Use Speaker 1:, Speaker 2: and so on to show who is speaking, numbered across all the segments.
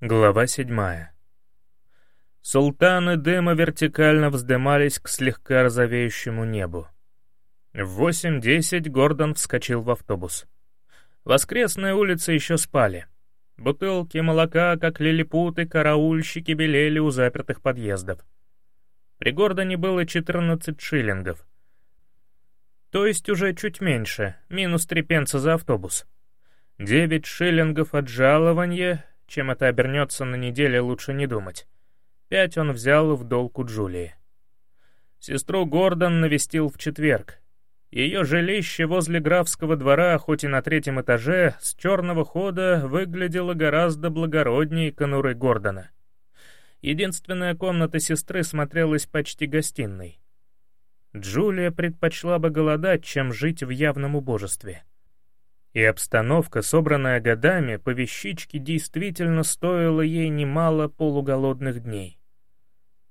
Speaker 1: Глава седьмая. Султаны дыма вертикально вздымались к слегка розовеющему небу. В 8.10 Гордон вскочил в автобус. Воскресные улицы еще спали. Бутылки молока, как лилипуты, караульщики белели у запертых подъездов. При Гордоне было 14 шиллингов. То есть уже чуть меньше, минус 3 пенса за автобус. 9 шиллингов от жалования чем это обернется на неделе, лучше не думать. Пять он взял в долг у Джулии. Сестру Гордон навестил в четверг. Ее жилище возле графского двора, хоть и на третьем этаже, с черного хода выглядело гораздо благороднее конуры Гордона. Единственная комната сестры смотрелась почти гостиной. Джулия предпочла бы голодать, чем жить в явном убожестве. И обстановка, собранная годами, по вещичке действительно стоила ей немало полуголодных дней.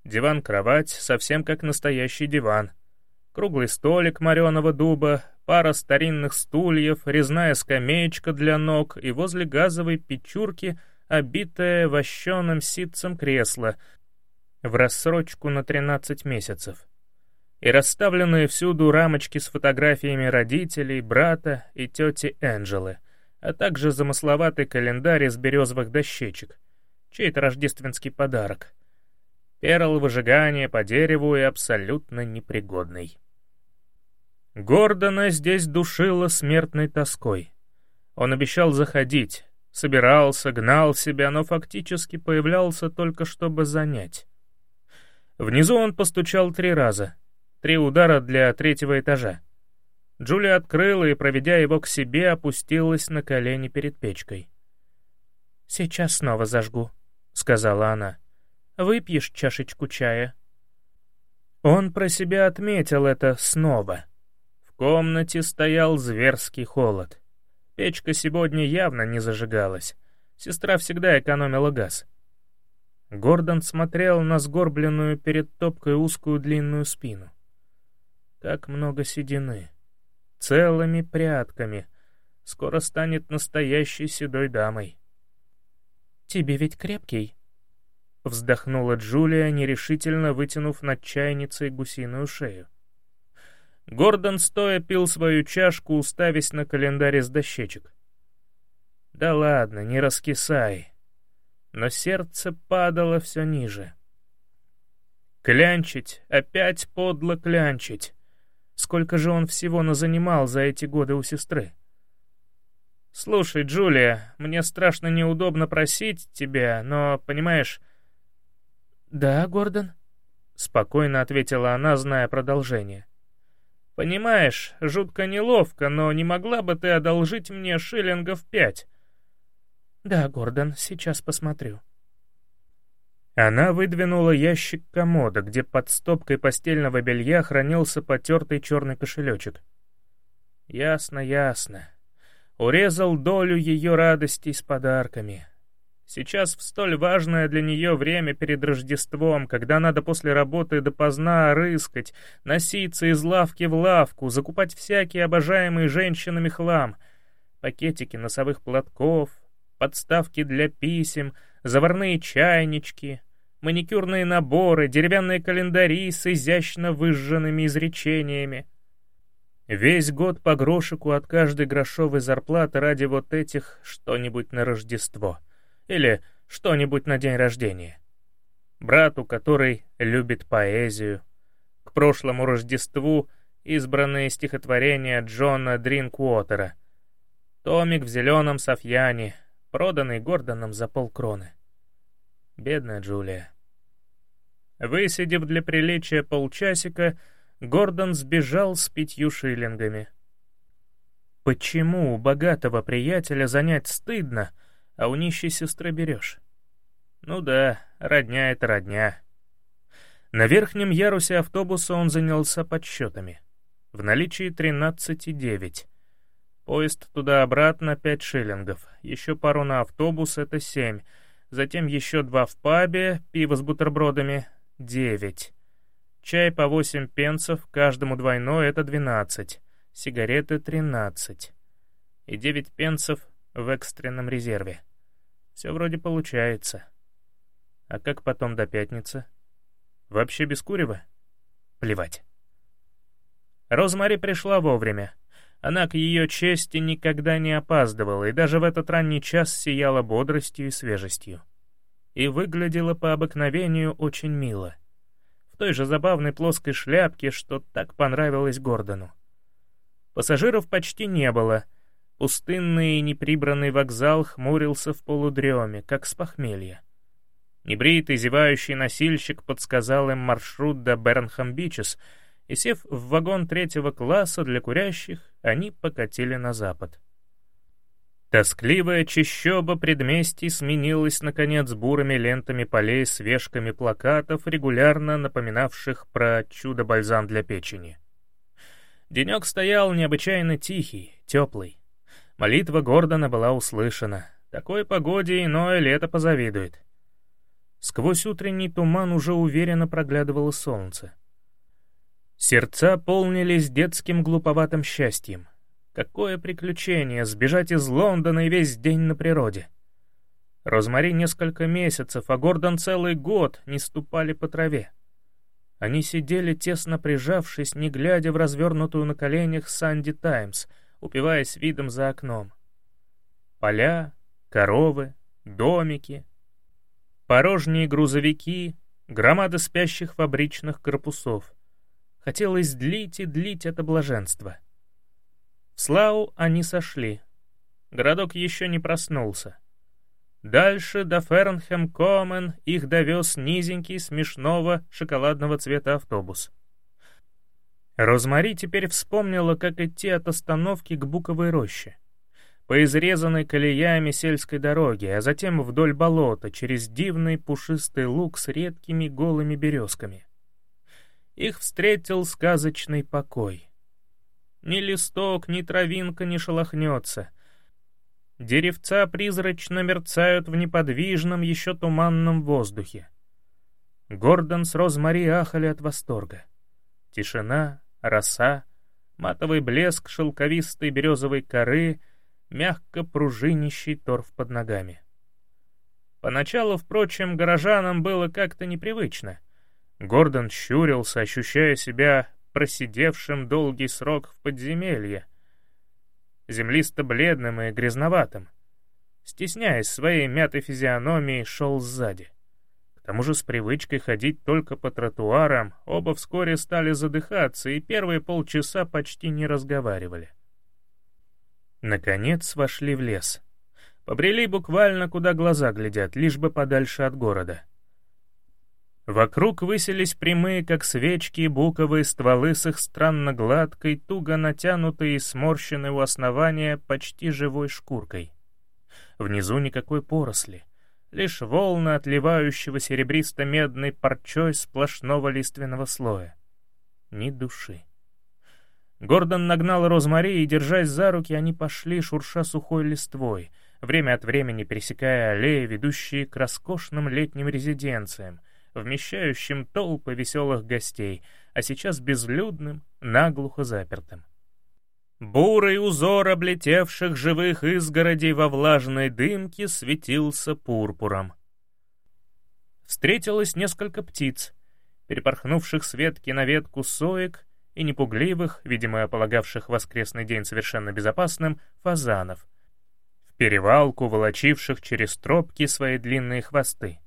Speaker 1: Диван-кровать совсем как настоящий диван. Круглый столик мореного дуба, пара старинных стульев, резная скамеечка для ног и возле газовой печурки обитое вощеным ситцем кресло в рассрочку на 13 месяцев и расставленные всюду рамочки с фотографиями родителей, брата и тети Энджелы, а также замысловатый календарь из березовых дощечек, чей-то рождественский подарок. Перл выжигания по дереву и абсолютно непригодный. Гордона здесь душила смертной тоской. Он обещал заходить, собирался, гнал себя, но фактически появлялся только чтобы занять. Внизу он постучал три раза — Три удара для третьего этажа. Джулия открыла и, проведя его к себе, опустилась на колени перед печкой. «Сейчас снова зажгу», — сказала она. «Выпьешь чашечку чая?» Он про себя отметил это снова. В комнате стоял зверский холод. Печка сегодня явно не зажигалась. Сестра всегда экономила газ. Гордон смотрел на сгорбленную перед топкой узкую длинную спину. Как много седины. Целыми прядками. Скоро станет настоящей седой дамой. «Тебе ведь крепкий?» Вздохнула Джулия, нерешительно вытянув над чайницей гусиную шею. Гордон стоя пил свою чашку, уставясь на календарь из дощечек. «Да ладно, не раскисай». Но сердце падало все ниже. Клянчить, опять подло клянчить. Сколько же он всего назанимал за эти годы у сестры? «Слушай, Джулия, мне страшно неудобно просить тебя, но, понимаешь...» «Да, Гордон?» — спокойно ответила она, зная продолжение. «Понимаешь, жутко неловко, но не могла бы ты одолжить мне шиллингов пять?» «Да, Гордон, сейчас посмотрю». Она выдвинула ящик комода, где под стопкой постельного белья хранился потертый черный кошелечек. Ясно, ясно. Урезал долю ее радостей с подарками. Сейчас в столь важное для нее время перед Рождеством, когда надо после работы допоздна рыскать, носиться из лавки в лавку, закупать всякий обожаемый женщинами хлам, пакетики носовых платков, подставки для писем, заварные чайнички, маникюрные наборы, деревянные календари с изящно выжженными изречениями. Весь год по грошику от каждой грошовой зарплаты ради вот этих что-нибудь на Рождество. Или что-нибудь на день рождения. Брату, который любит поэзию. К прошлому Рождеству избранные стихотворения Джона Дринкуотера. Томик в зеленом софьяне, проданный Гордоном за полкроны. Бедная Джулия. Высидев для приличия полчасика, Гордон сбежал с пятью шиллингами. Почему у богатого приятеля занять стыдно, а у нищей сестры берешь? Ну да, родня — это родня. На верхнем ярусе автобуса он занялся подсчетами. В наличии 13,9. Поезд туда-обратно 5 шиллингов, еще пару на автобус — это 7, затем еще два в пабе, пиво с бутербродами — девять. Чай по восемь пенсов, каждому двойной — это двенадцать. Сигареты — тринадцать. И девять пенсов в экстренном резерве. Все вроде получается. А как потом до пятницы? Вообще без курева? Плевать. Розмари пришла вовремя. Она к ее чести никогда не опаздывала и даже в этот ранний час сияла бодростью и свежестью. И выглядела по обыкновению очень мило. В той же забавной плоской шляпке, что так понравилось Гордону. Пассажиров почти не было. Пустынный и неприбранный вокзал хмурился в полудреме, как с похмелья. Небритый, зевающий носильщик подсказал им маршрут до Бернхам-Бичес — и, сев в вагон третьего класса для курящих, они покатили на запад. Тоскливая чащоба предместий сменилась, наконец, бурыми лентами полей с вешками плакатов, регулярно напоминавших про чудо-бальзам для печени. Денек стоял необычайно тихий, теплый. Молитва Гордона была услышана. Такой погоде иное лето позавидует. Сквозь утренний туман уже уверенно проглядывало солнце. Сердца полнились детским глуповатым счастьем. Какое приключение сбежать из Лондона и весь день на природе. Розмари несколько месяцев, а Гордон целый год не ступали по траве. Они сидели, тесно прижавшись, не глядя в развернутую на коленях «Санди Таймс», упиваясь видом за окном. Поля, коровы, домики, порожние грузовики, громады спящих фабричных корпусов — Хотелось длить и длить это блаженство. В Слау они сошли. Городок еще не проснулся. Дальше до Фернхэм-Комен их довез низенький, смешного, шоколадного цвета автобус. Розмари теперь вспомнила, как идти от остановки к Буковой роще. По изрезанной колеями сельской дороги, а затем вдоль болота, через дивный пушистый луг с редкими голыми березками их встретил сказочный покой. Ни листок, ни травинка не шелохнется. Деревца призрачно мерцают в неподвижном, еще туманном воздухе. Гордон с Розмари ахали от восторга. Тишина, роса, матовый блеск шелковистой березовой коры, мягко пружинищий торф под ногами. Поначалу, впрочем, горожанам было как-то непривычно — Гордон щурился, ощущая себя просидевшим долгий срок в подземелье, землисто-бледным и грязноватым. Стесняясь своей мятой физиономии, шел сзади. К тому же с привычкой ходить только по тротуарам, оба вскоре стали задыхаться и первые полчаса почти не разговаривали. Наконец вошли в лес. Побрели буквально куда глаза глядят, лишь бы подальше от города — Вокруг высились прямые, как свечки, буковые стволы с их странно гладкой, туго натянутой и сморщенной у основания почти живой шкуркой. Внизу никакой поросли, лишь волны отливающего серебристо-медной парчой сплошного лиственного слоя. Ни души. Гордон нагнал Розмари, и, держась за руки, они пошли, шурша сухой листвой, время от времени пересекая аллеи, ведущие к роскошным летним резиденциям, вмещающим толпы веселых гостей, а сейчас безлюдным, наглухо запертым. Бурый узор облетевших живых изгородей во влажной дымке светился пурпуром. Встретилось несколько птиц, перепорхнувших с ветки на ветку соек и непугливых, видимо, полагавших воскресный день совершенно безопасным, фазанов, в перевалку волочивших через тропки свои длинные хвосты.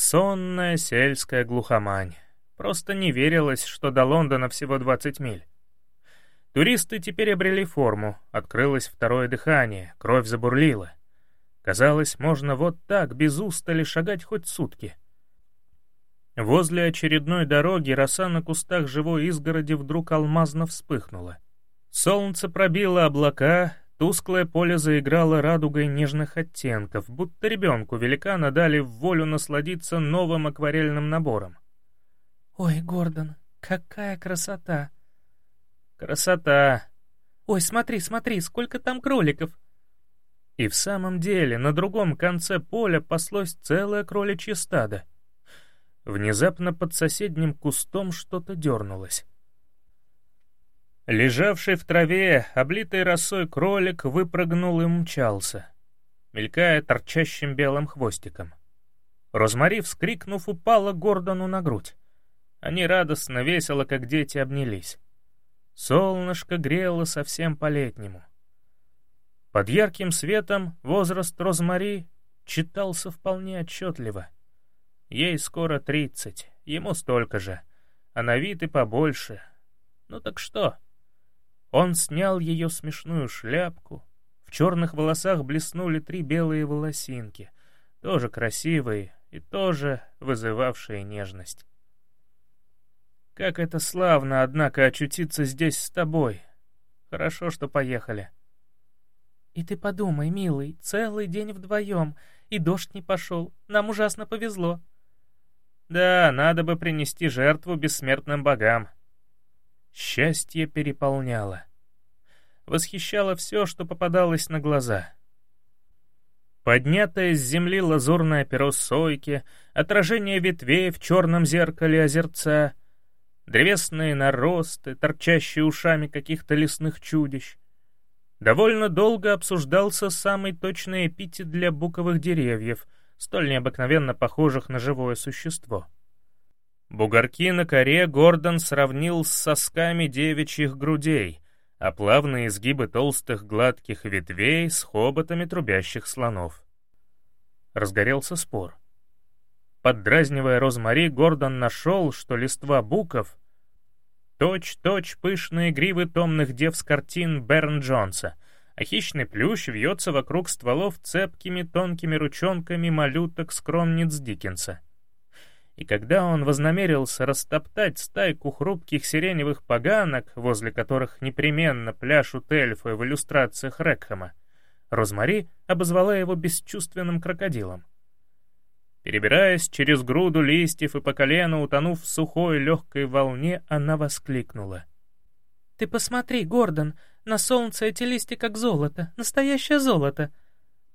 Speaker 1: Сонная сельская глухомань. Просто не верилось, что до Лондона всего 20 миль. Туристы теперь обрели форму, открылось второе дыхание, кровь забурлила. Казалось, можно вот так, без устали, шагать хоть сутки. Возле очередной дороги роса на кустах живой изгороди вдруг алмазно вспыхнула. Солнце пробило облака, Тусклое поле заиграло радугой нежных оттенков, будто ребенку великана дали в волю насладиться новым акварельным набором.
Speaker 2: «Ой, Гордон, какая красота!»
Speaker 1: «Красота!»
Speaker 2: «Ой, смотри, смотри, сколько там кроликов!»
Speaker 1: И в самом деле на другом конце поля паслось целое кроличье стадо. Внезапно под соседним кустом что-то дернулось. Лежавший в траве, облитый росой кролик выпрыгнул и мчался. мелькая торчащим белым хвостиком. Розмари, вскрикнув, упала Гордону на грудь. Они радостно, весело, как дети, обнялись. Солнышко грело совсем по-летнему. Под ярким светом возраст Розмари читался вполне отчетливо. Ей скоро тридцать, ему столько же, а на вид и побольше. Ну так что? Он снял ее смешную шляпку, в черных волосах блеснули три белые волосинки, тоже красивые и тоже вызывавшие нежность. Как это славно, однако, очутиться здесь с тобой. Хорошо, что поехали.
Speaker 2: И ты подумай, милый, целый день вдвоем, и дождь не пошел. Нам ужасно повезло.
Speaker 1: Да, надо бы принести жертву бессмертным богам. Счастье переполняло. Восхищало все, что попадалось на глаза. Поднятое с земли лазурное перо сойки, отражение ветвей в черном зеркале озерца — древесные наросты, торчащие ушами каких-то лесных чудищ. Довольно долго обсуждался самый точный эпитет для буковых деревьев, столь необыкновенно похожих на живое существо. Бугорки на коре Гордон сравнил с сосками девичьих грудей, а плавные изгибы толстых гладких ветвей с хоботами трубящих слонов. Разгорелся спор. Поддразнивая Розмари, Гордон нашел, что листва буков — точь-точь пышные гривы томных дев с картин Берн Джонса, а хищный плющ вьется вокруг стволов цепкими тонкими ручонками малюток-скромниц Диккенса. И когда он вознамерился растоптать стайку хрупких сиреневых поганок, возле которых непременно пляшут эльфы в иллюстрациях Рекхэма, Розмари обозвала его бесчувственным крокодилом. Перебираясь через груду листьев и по колено, утонув в сухой легкой волне, она воскликнула.
Speaker 2: «Ты посмотри, Гордон, на солнце эти листья как золото, настоящее золото».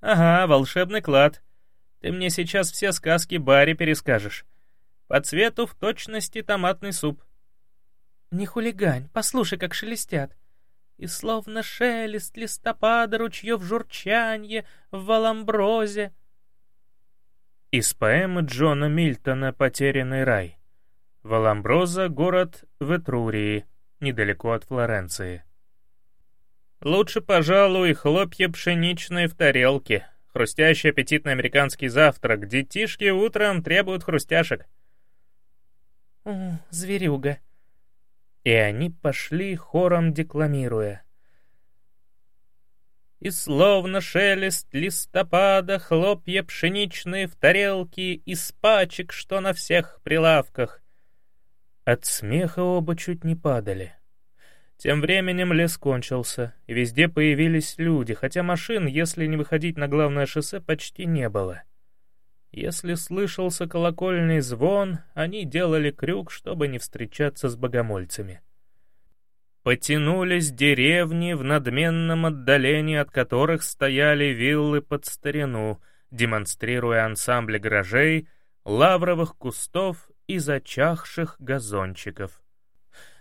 Speaker 1: «Ага, волшебный клад. Ты мне сейчас все сказки Барри перескажешь. По цвету в точности томатный суп».
Speaker 2: «Не хулигань, послушай, как шелестят. И словно шелест листопада ручьев журчанье в валамброзе».
Speaker 1: Из поэмы Джона Мильтона «Потерянный рай». Валамброза — город в Этрурии, недалеко от Флоренции. Лучше, пожалуй, хлопья пшеничные в тарелке. Хрустящий аппетитный американский завтрак. Детишки утром требуют хрустяшек.
Speaker 2: Зверюга.
Speaker 1: И они пошли хором декламируя. И словно шелест листопада Хлопья пшеничные в тарелке Из пачек, что на всех прилавках. От смеха оба чуть не падали. Тем временем лес кончился, и везде появились люди, хотя машин, если не выходить на главное шоссе, почти не было. Если слышался колокольный звон, они делали крюк, чтобы не встречаться с богомольцами. Потянулись деревни, в надменном отдалении от которых стояли виллы под старину, демонстрируя ансамбли гаражей, лавровых кустов и зачахших газончиков.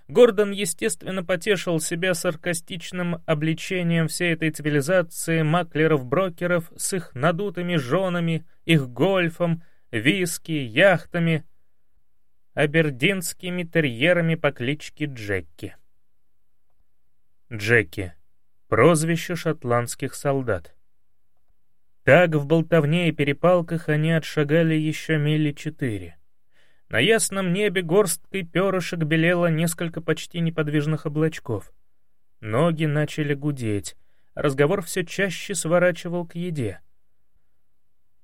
Speaker 1: Гордон, естественно, потешил себя саркастичным обличением всей этой цивилизации маклеров-брокеров с их надутыми женами, их гольфом, виски, яхтами, абердинскими терьерами по кличке Джекки. Джеки. Прозвище шотландских солдат. Так в болтовне и перепалках они отшагали еще мили четыре. На ясном небе горсткой перышек белело несколько почти неподвижных облачков. Ноги начали гудеть, разговор все чаще сворачивал к еде.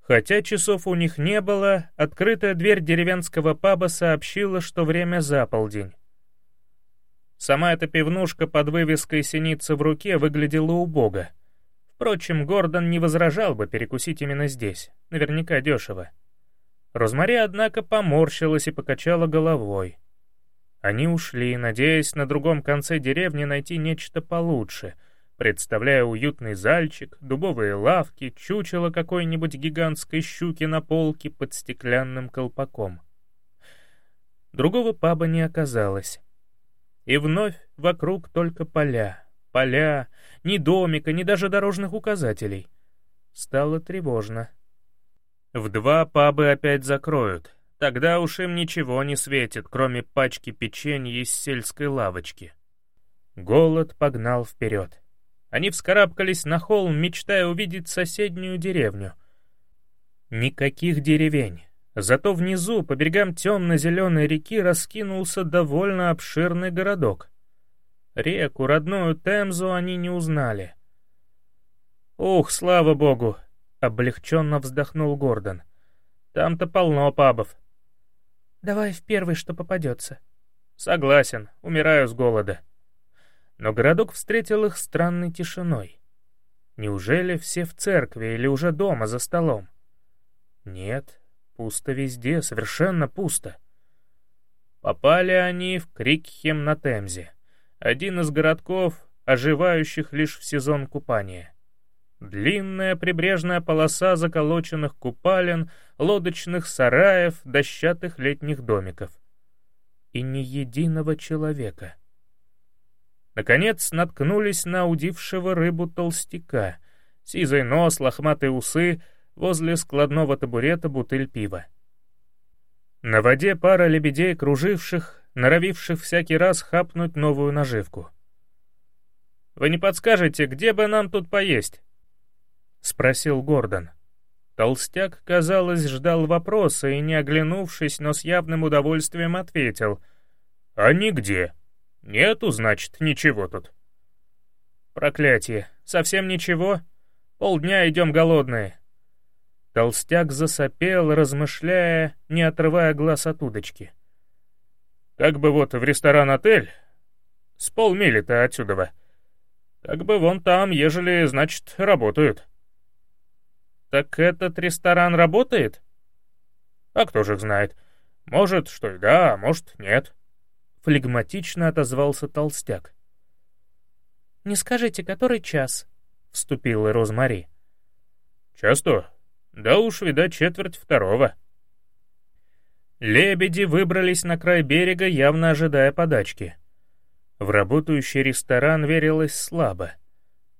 Speaker 1: Хотя часов у них не было, открытая дверь деревенского паба сообщила, что время за полдень. Сама эта пивнушка под вывеской синицы в руке выглядела убого. Впрочем, Гордон не возражал бы перекусить именно здесь, наверняка дешево. Розмари, однако, поморщилась и покачала головой. Они ушли, надеясь на другом конце деревни найти нечто получше, представляя уютный зальчик, дубовые лавки, чучело какой-нибудь гигантской щуки на полке под стеклянным колпаком. Другого паба не оказалось. И вновь вокруг только поля, поля, ни домика, ни даже дорожных указателей. Стало тревожно. В два пабы опять закроют. Тогда уж им ничего не светит, кроме пачки печенья из сельской лавочки. Голод погнал вперед. Они вскарабкались на холм, мечтая увидеть соседнюю деревню. Никаких деревень. Зато внизу, по берегам темно-зеленой реки, раскинулся довольно обширный городок. Реку, родную Темзу, они не узнали. «Ух, слава богу!» — облегченно вздохнул Гордон. «Там-то полно пабов».
Speaker 2: «Давай в первый, что попадется».
Speaker 1: «Согласен, умираю с голода». Но городок встретил их странной тишиной. Неужели все в церкви или уже дома за столом? Нет, пусто везде, совершенно пусто. Попали они в Крикхем на Темзе, один из городков, оживающих лишь в сезон купания. Длинная прибрежная полоса заколоченных купалин, лодочных сараев, дощатых летних домиков. И ни единого человека — Наконец наткнулись на удившего рыбу толстяка. Сизый нос, лохматые усы, возле складного табурета бутыль пива. На воде пара лебедей, круживших, норовивших всякий раз хапнуть новую наживку. «Вы не подскажете, где бы нам тут поесть?» — спросил Гордон. Толстяк, казалось, ждал вопроса и, не оглянувшись, но с явным удовольствием ответил. «А нигде». «Нету, значит, ничего тут». «Проклятие! Совсем ничего? Полдня идем голодные». Толстяк засопел, размышляя, не отрывая глаз от удочки. «Как бы вот в ресторан-отель, с полмили-то отсюда. Как бы вон там, ежели, значит, работают». «Так этот ресторан работает?» «А кто же их знает? Может, что и да, а может, нет». — флегматично отозвался толстяк.
Speaker 2: «Не скажите, который час?» — вступила Розмари.
Speaker 1: «Час-то? Да уж, видать, четверть второго». Лебеди выбрались на край берега, явно ожидая подачки. В работающий ресторан верилось слабо.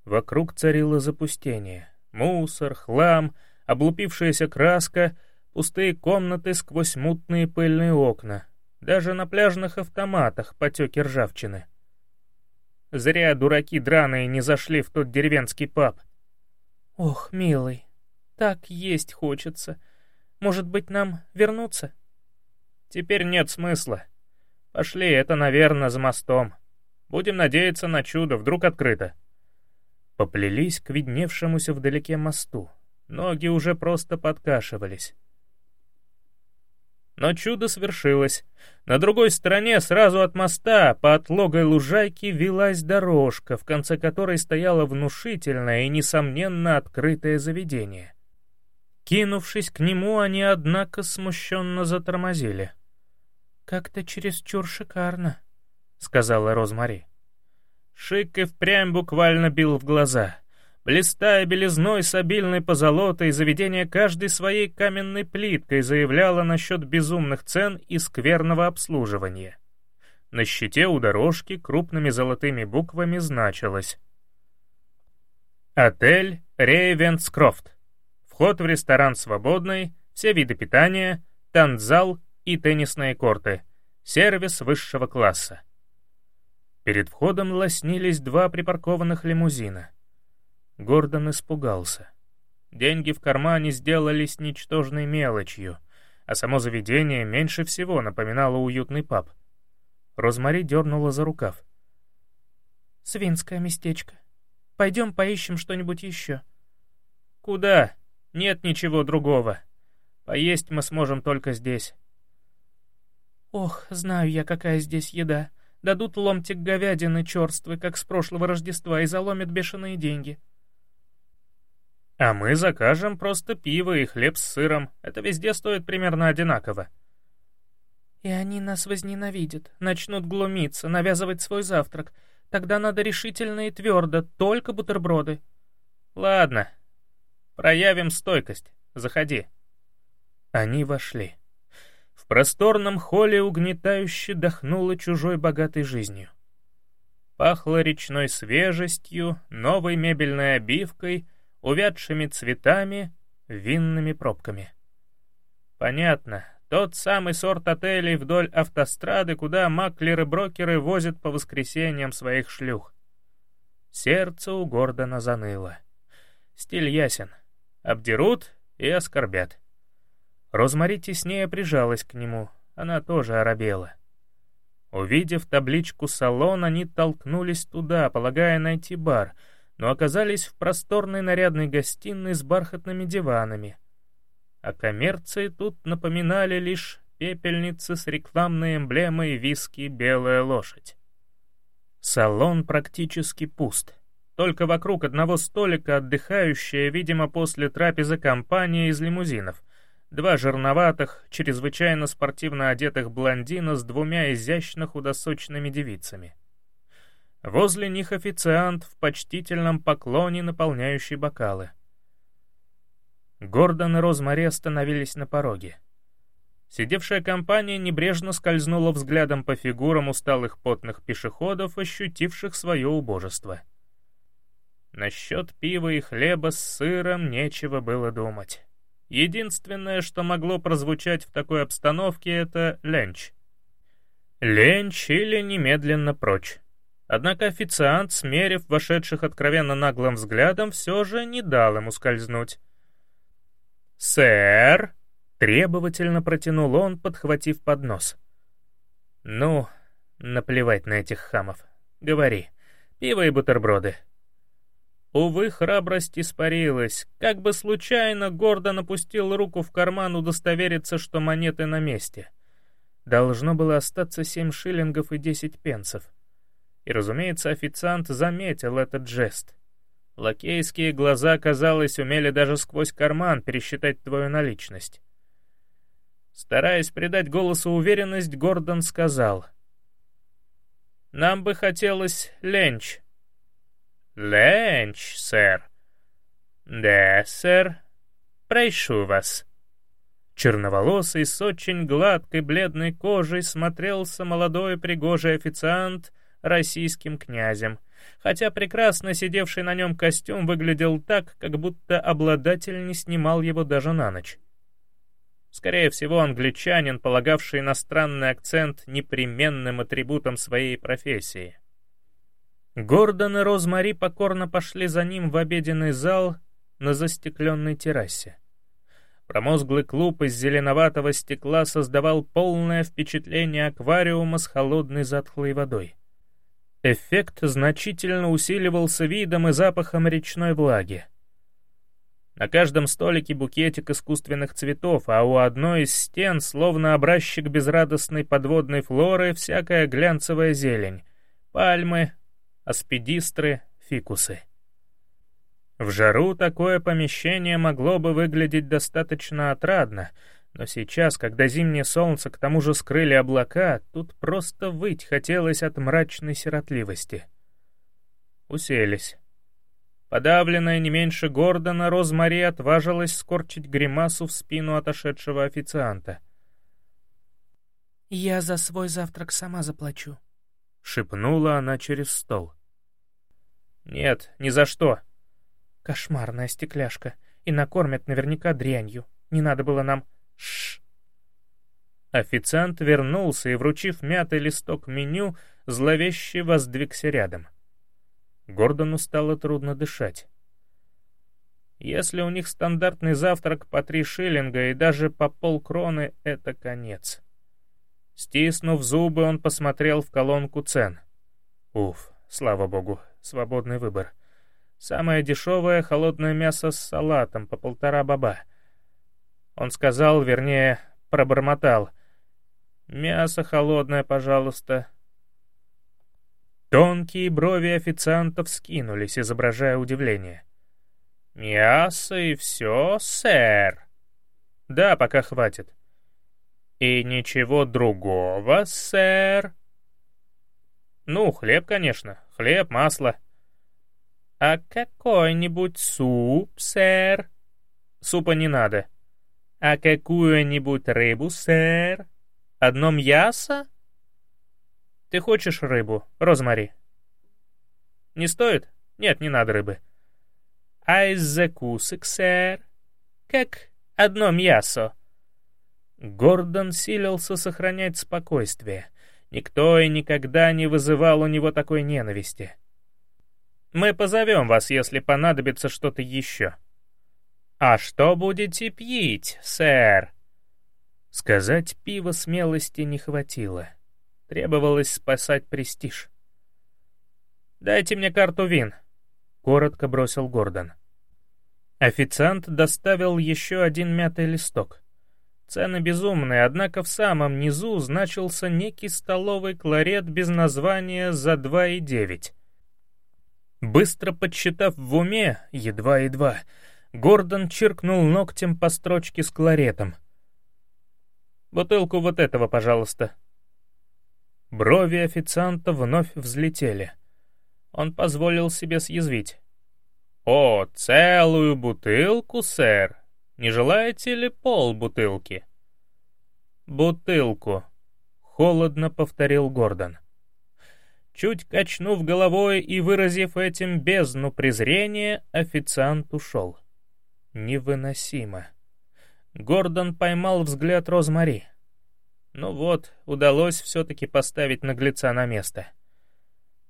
Speaker 1: Вокруг царило запустение. Мусор, хлам, облупившаяся краска, пустые комнаты сквозь мутные пыльные окна, даже на пляжных автоматах потеки ржавчины. Зря дураки драные не зашли в тот деревенский паб.
Speaker 2: «Ох, милый, так есть хочется. Может быть, нам вернуться?»
Speaker 1: «Теперь нет смысла. Пошли, это, наверное, за мостом. Будем надеяться на чудо, вдруг открыто». Поплелись к видневшемуся вдалеке мосту. Ноги уже просто подкашивались. Но чудо свершилось. На другой стороне, сразу от моста, по отлогой лужайке велась дорожка, в конце которой стояло внушительное и, несомненно, открытое заведение. Кинувшись к нему, они, однако, смущенно затормозили.
Speaker 2: «Как-то чересчур шикарно», — сказала Розмари.
Speaker 1: Шик и впрямь буквально бил в глаза — Блистая белизной с обильной позолотой, заведение каждой своей каменной плиткой заявляло насчет безумных цен и скверного обслуживания. На щите у дорожки крупными золотыми буквами значилось «Отель Рейвенскрофт. Вход в ресторан свободный, все виды питания, танцзал и теннисные корты. Сервис высшего класса». Перед входом лоснились два припаркованных лимузина — Гордон испугался. Деньги в кармане сделались ничтожной мелочью, а само заведение меньше всего напоминало уютный паб. Розмари дернула за рукав.
Speaker 2: «Свинское местечко. Пойдем поищем что-нибудь еще».
Speaker 1: «Куда? Нет ничего другого. Поесть мы сможем только здесь».
Speaker 2: «Ох, знаю я, какая здесь еда. Дадут ломтик говядины черствый, как с прошлого Рождества, и заломят бешеные деньги».
Speaker 1: А мы закажем просто пиво и хлеб с сыром. Это везде стоит примерно одинаково.
Speaker 2: И они нас возненавидят, начнут глумиться, навязывать свой завтрак. Тогда надо решительно и твердо, только бутерброды.
Speaker 1: Ладно, проявим стойкость. Заходи. Они вошли. Просторном холле угнетающе дохнуло чужой богатой жизнью. Пахло речной свежестью, новой мебельной обивкой — увядшими цветами, винными пробками. Понятно, тот самый сорт отелей вдоль автострады, куда маклеры-брокеры возят по воскресеньям своих шлюх. Сердце у Гордона заныло. Стиль ясен. Обдерут и оскорбят. Розмари теснее прижалась к нему, она тоже оробела. Увидев табличку «Салон», они толкнулись туда, полагая найти бар, но оказались в просторной нарядной гостиной с бархатными диванами — о коммерции тут напоминали лишь пепельницы с рекламной эмблемой виски «Белая лошадь». Салон практически пуст. Только вокруг одного столика отдыхающая, видимо, после трапезы компания из лимузинов. Два жирноватых, чрезвычайно спортивно одетых блондина с двумя изящно худосочными девицами. Возле них официант в почтительном поклоне, наполняющий бокалы. Гордон и Розмари остановились на пороге. Сидевшая компания небрежно скользнула взглядом по фигурам усталых потных пешеходов, ощутивших свое убожество. Насчет пива и хлеба с сыром нечего было думать. Единственное, что могло прозвучать в такой обстановке, это ленч. Ленч или немедленно прочь. Однако официант, смерив вошедших откровенно наглым взглядом, все же не дал ему скользнуть. «Сэр!» — требовательно протянул он, подхватив поднос. «Ну, наплевать на этих хамов. Говори. Пиво и бутерброды». Увы, храбрость испарилась. Как бы случайно Гордон опустил руку в карман удостовериться, что монеты на месте. Должно было остаться семь шиллингов и десять пенсов. И, разумеется, официант заметил этот жест. Лакейские глаза, казалось, умели даже сквозь карман пересчитать твою наличность. Стараясь придать голосу уверенность, Гордон сказал. «Нам бы хотелось ленч». «Ленч, сэр?» «Да, сэр. Прошу вас». Черноволосый с очень гладкой бледной кожей смотрелся молодой пригожий официант российским князем — хотя прекрасно сидевший на нем костюм выглядел так, как будто обладатель не снимал его даже на ночь. Скорее всего, англичанин, полагавший иностранный акцент непременным атрибутом своей профессии. Гордон и Розмари покорно пошли за ним в обеденный зал на застекленной террасе. Промозглый клуб из зеленоватого стекла создавал полное впечатление аквариума с холодной затхлой водой. Эффект значительно усиливался видом и запахом речной влаги. На каждом столике букетик искусственных цветов, а у одной из стен, словно образчик безрадостной подводной флоры, всякая глянцевая зелень, пальмы, аспидистры, фикусы. В жару такое помещение могло бы выглядеть достаточно отрадно — но сейчас, когда зимнее солнце к тому же скрыли облака, тут просто выть хотелось от мрачной сиротливости. Уселись. Подавленная не меньше Гордона, Розмари отважилась скорчить гримасу в спину отошедшего официанта.
Speaker 2: «Я за свой завтрак сама заплачу», —
Speaker 1: шепнула она через стол. «Нет, ни за что».
Speaker 2: «Кошмарная стекляшка, и накормят наверняка дрянью. Не надо было нам...» Шш.
Speaker 1: Официант вернулся и, вручив мятый листок меню, зловеще воздвигся рядом. Гордону стало трудно дышать. Если у них стандартный завтрак по три шиллинга и даже по полкроны, это конец. Стиснув зубы, он посмотрел в колонку цен. Уф, слава богу, свободный выбор. Самое дешевое — холодное мясо с салатом по полтора баба. Он сказал, вернее, пробормотал. «Мясо холодное, пожалуйста». Тонкие брови официантов скинулись, изображая удивление. «Мясо и все, сэр?» «Да, пока хватит». «И ничего другого, сэр?» «Ну, хлеб, конечно. Хлеб, масло». «А какой-нибудь суп, сэр?» «Супа не надо». «А какую-нибудь рыбу, сэр? Одно мясо?» «Ты хочешь рыбу, Розмари?» «Не стоит? Нет, не надо рыбы».
Speaker 2: А из закусок, сэр? Как одно мясо?»
Speaker 1: Гордон силился сохранять спокойствие. Никто и никогда не вызывал у него такой ненависти. «Мы позовем вас, если понадобится что-то еще». «А что будете пить, сэр?» Сказать пиво смелости не хватило. Требовалось спасать престиж. «Дайте мне карту вин», — коротко бросил Гордон. Официант доставил еще один мятый листок. Цены безумные, однако в самом низу значился некий столовый кларет без названия за 2,9. Быстро подсчитав в уме, едва-едва, Гордон чиркнул ногтем по строчке с кларетом. «Бутылку вот этого, пожалуйста». Брови официанта вновь взлетели. Он позволил себе съязвить. «О, целую бутылку, сэр!» Не желаете ли пол бутылки?» «Бутылку», — холодно повторил Гордон. Чуть качнув головой и выразив этим бездну презрения, официант ушел. Невыносимо. Гордон поймал взгляд Розмари. Ну вот, удалось все-таки поставить наглеца на место.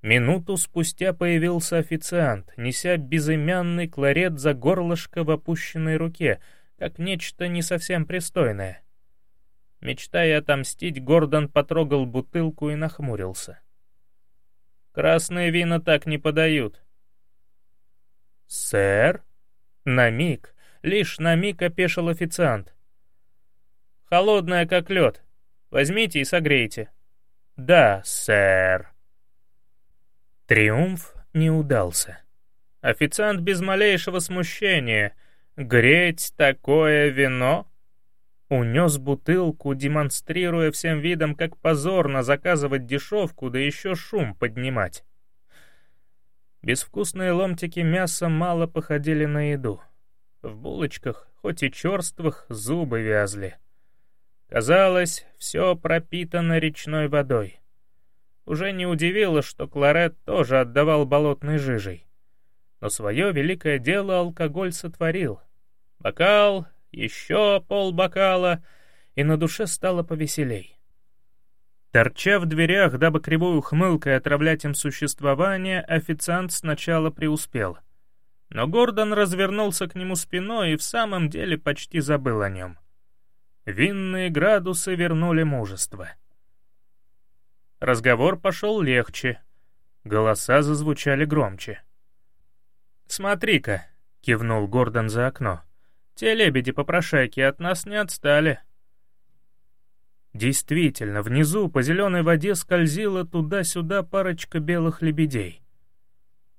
Speaker 1: Минуту спустя появился официант, неся безымянный кларет за горлышко в опущенной руке — как нечто не совсем пристойное. Мечтая отомстить, Гордон потрогал бутылку и нахмурился. «Красные вина так не подают». «Сэр?» На миг, лишь на миг опешил официант. «Холодная, как лед. Возьмите и согрейте». «Да, сэр». Триумф не удался. Официант без малейшего смущения — Греть такое вино? Унес бутылку, демонстрируя всем видом, как позорно заказывать дешевку, да еще шум поднимать. Безвкусные ломтики мяса мало походили на еду. В булочках, хоть и черствых, зубы вязли. Казалось, все пропитано речной водой. Уже не удивило, что Кларет тоже отдавал болотной жижей. Но свое великое дело алкоголь сотворил — Бокал, еще полбокала, и на душе стало повеселей. Торча в дверях, дабы кривой ухмылкой отравлять им существование, официант сначала преуспел. Но Гордон развернулся к нему спиной и в самом деле почти забыл о нем. Винные градусы вернули мужество. Разговор пошел легче. Голоса зазвучали громче. «Смотри-ка», — кивнул Гордон за окно, — те лебеди-попрошайки от нас не отстали. Действительно, внизу по зеленой воде скользила туда-сюда парочка белых лебедей.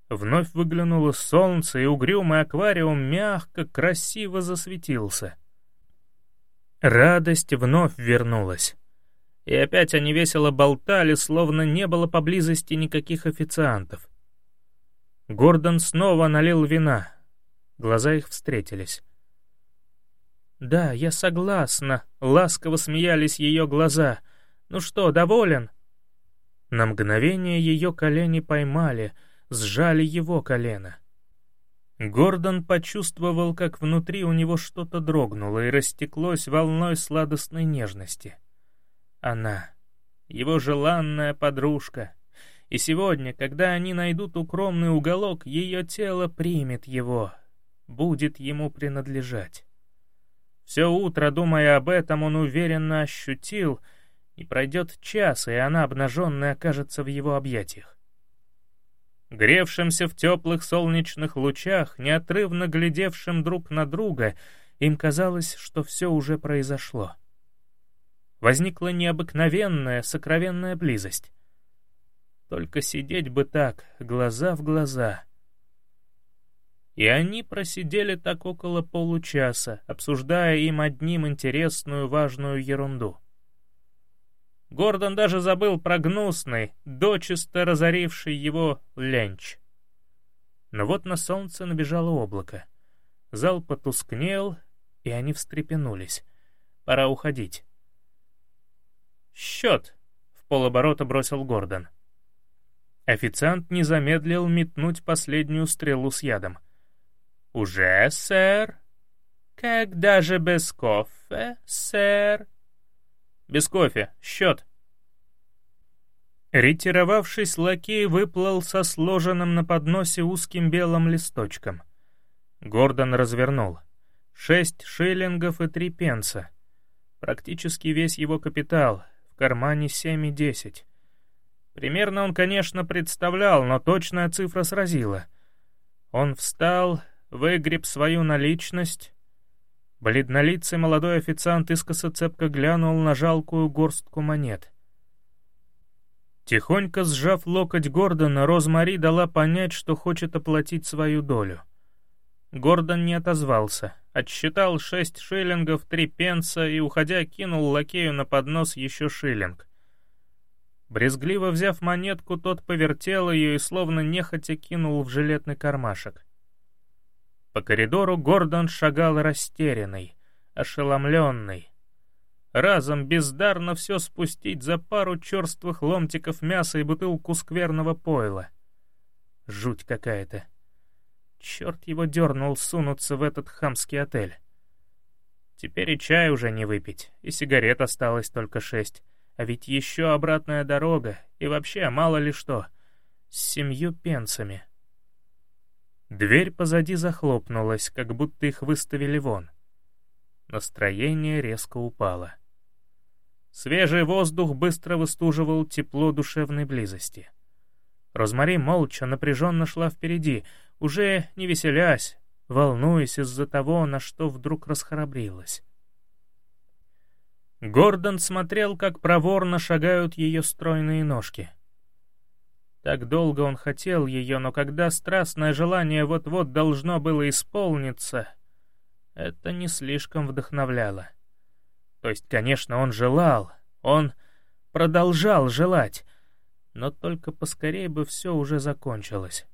Speaker 1: Вновь выглянуло солнце, и угрюмый аквариум мягко, красиво засветился. Радость вновь вернулась. И опять они весело болтали, словно не было поблизости никаких официантов. Гордон снова налил вина. Глаза их встретились. «Да, я согласна», — ласково смеялись ее глаза. «Ну что, доволен?» На мгновение ее колени поймали, сжали его колено. Гордон почувствовал, как внутри у него что-то дрогнуло и растеклось волной сладостной нежности. Она, его желанная подружка. И сегодня, когда они найдут укромный уголок, ее тело примет его, будет ему принадлежать. Все утро, думая об этом, он уверенно ощутил, и пройдет час, и она, обнаженная, окажется в его объятиях. Гревшимся в теплых солнечных лучах, неотрывно глядевшим друг на друга, им казалось, что все уже произошло. Возникла необыкновенная, сокровенная близость. Только сидеть бы так, глаза в глаза — и они просидели так около получаса, обсуждая им одним интересную важную ерунду. Гордон даже забыл про гнусный, дочисто разоривший его ленч. Но вот на солнце набежало облако. Зал потускнел, и они встрепенулись. Пора уходить. «Счет!» — в полоборота бросил Гордон. Официант не замедлил метнуть последнюю стрелу с ядом — «Уже, сэр?» «Когда же без кофе, сэр?» «Без кофе. Счет». Ретировавшись, лакей выплыл со сложенным на подносе узким белым листочком. Гордон развернул. Шесть шиллингов и три пенса. Практически весь его капитал, в кармане семь и десять. Примерно он, конечно, представлял, но точная цифра сразила. Он встал, выгреб свою наличность. Бледнолицый молодой официант искоса цепко глянул на жалкую горстку монет. Тихонько сжав локоть Гордона, Розмари дала понять, что хочет оплатить свою долю. Гордон не отозвался, отсчитал шесть шиллингов, три пенса и, уходя, кинул лакею на поднос еще шиллинг. Брезгливо взяв монетку, тот повертел ее и словно нехотя кинул в жилетный кармашек. По коридору Гордон шагал растерянный, ошеломленный, разом бездарно все спустить за пару черствых ломтиков мяса и бутылку скверного пойла. Жуть какая-то. Черт его дернул сунуться в этот хамский отель. Теперь и чай уже не выпить, и сигарет осталось только шесть. А ведь еще обратная дорога, и вообще мало ли что, с семью пенсами. Дверь позади захлопнулась, как будто их выставили вон. Настроение резко упало. Свежий воздух быстро выстуживал тепло душевной близости. Розмари молча, напряженно шла впереди, уже не веселясь, волнуясь из-за того, на что вдруг расхрабрилась. Гордон смотрел, как проворно шагают ее стройные ножки. Так долго он хотел ее, но когда страстное желание вот-вот должно было исполниться, это не слишком вдохновляло. То есть, конечно, он желал, он продолжал желать, но только поскорее бы все уже закончилось.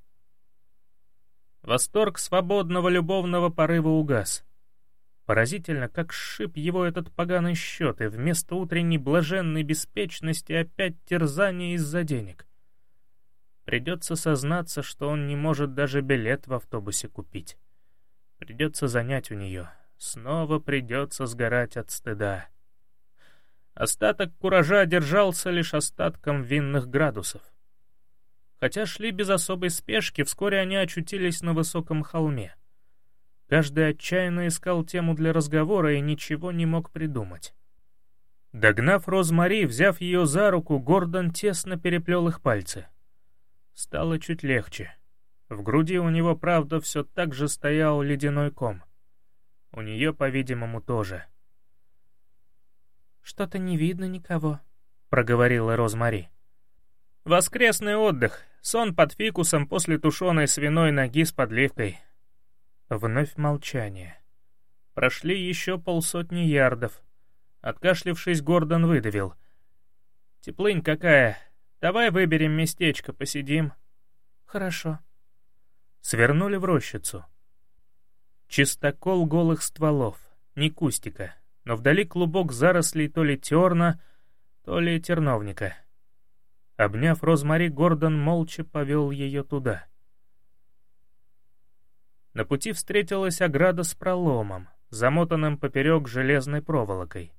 Speaker 1: Восторг свободного любовного порыва угас. Поразительно, как сшиб его этот поганый счет, и вместо утренней блаженной беспечности опять терзание из-за денег. Придется сознаться, что он не может даже билет в автобусе купить. Придется занять у нее, Снова придется сгорать от стыда. Остаток куража держался лишь остатком винных градусов. Хотя шли без особой спешки, вскоре они очутились на высоком холме. Каждый отчаянно искал тему для разговора и ничего не мог придумать. Догнав Розмари, взяв ее за руку, Гордон тесно переплел их пальцы. Стало чуть легче. В груди у него, правда, все так же стоял ледяной ком. У нее, по-видимому, тоже.
Speaker 2: «Что-то не видно никого», —
Speaker 1: проговорила Розмари. «Воскресный отдых. Сон под фикусом после тушеной свиной ноги с подливкой». Вновь молчание. Прошли еще полсотни ярдов. Откашлившись, Гордон выдавил. «Теплынь какая. Давай выберем местечко, посидим».
Speaker 2: «Хорошо».
Speaker 1: Свернули в рощицу. Чистокол голых стволов, не кустика, но вдали клубок зарослей то ли терна, то ли терновника. Обняв Розмари, Гордон молча повел ее туда. На пути встретилась ограда с проломом, замотанным поперек железной проволокой.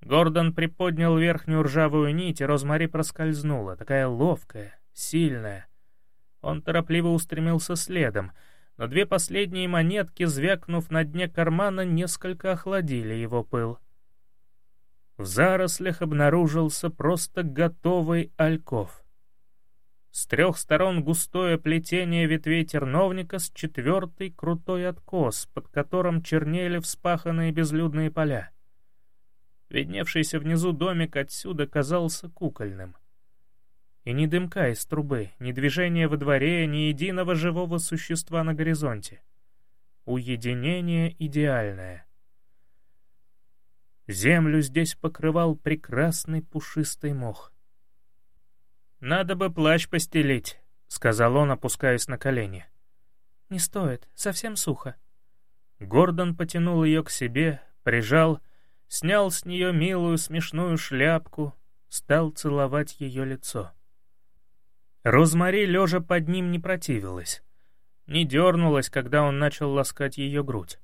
Speaker 1: Гордон приподнял верхнюю ржавую нить, и Розмари проскользнула, такая ловкая, сильная. Он торопливо устремился следом — но две последние монетки, звякнув на дне кармана, несколько охладили его пыл. В зарослях обнаружился просто готовый альков. С трех сторон густое плетение ветвей терновника с четвертой крутой откос, под которым чернели вспаханные безлюдные поля. Видневшийся внизу домик отсюда казался кукольным — и ни дымка из трубы, ни движения во дворе, ни единого живого существа на горизонте. Уединение идеальное. Землю здесь покрывал прекрасный пушистый мох. «Надо бы плащ постелить», — сказал он, опускаясь на колени.
Speaker 2: «Не стоит, совсем сухо».
Speaker 1: Гордон потянул ее к себе, прижал, снял с нее милую смешную шляпку, стал целовать ее лицо. Розмари, лежа под ним, не противилась. не дернулась, когда он начал ласкать ее грудь.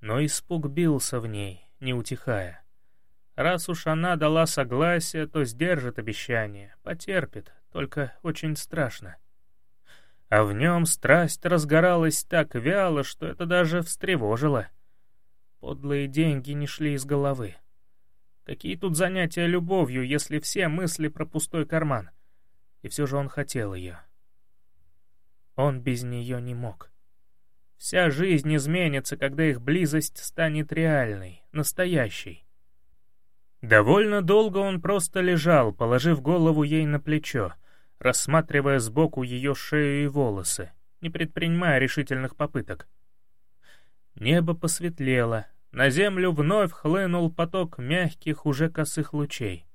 Speaker 1: Но испуг бился в ней, не утихая. Раз уж она дала согласие, то сдержит обещание, потерпит, только очень страшно. А в нем страсть разгоралась так вяло, что это даже встревожило. Подлые деньги не шли из головы. Какие тут занятия любовью, если все мысли про пустой карман? И все же он хотел ее. Он без нее не мог. Вся жизнь изменится, когда их близость станет реальной, настоящей. Довольно долго он просто лежал, положив голову ей на плечо, рассматривая сбоку ее шею и волосы, не предпринимая решительных попыток. Небо посветлело, на землю вновь хлынул поток мягких, уже косых лучей.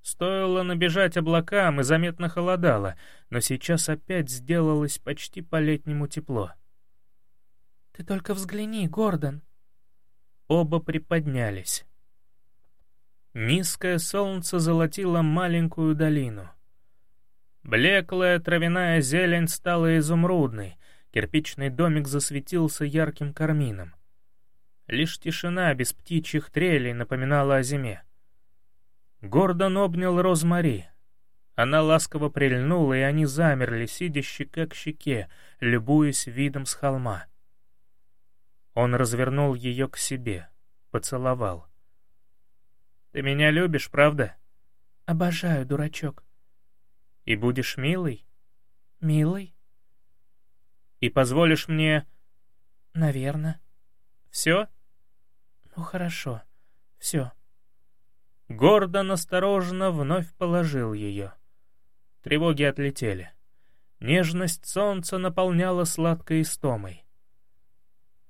Speaker 1: Стоило набежать облакам и заметно холодало, но сейчас опять сделалось почти по-летнему тепло.
Speaker 2: «Ты только взгляни, Гордон!»
Speaker 1: Оба приподнялись. Низкое солнце золотило маленькую долину. Блеклая травяная зелень стала изумрудной, кирпичный домик засветился ярким кармином. Лишь тишина без птичьих трелей напоминала о зиме. Гордон обнял Розмари. Она ласково прильнула, и они замерли, сидя щека к щеке, любуясь видом с холма. Он развернул ее к себе, поцеловал. Ты меня любишь, правда?
Speaker 2: Обожаю, дурачок.
Speaker 1: И будешь милый?
Speaker 2: Милый?
Speaker 1: И позволишь мне...
Speaker 2: Наверное.
Speaker 1: Все?
Speaker 2: Ну хорошо, все.
Speaker 1: Гордон осторожно вновь положил ее. Тревоги отлетели. Нежность солнца наполняла сладкой истомой.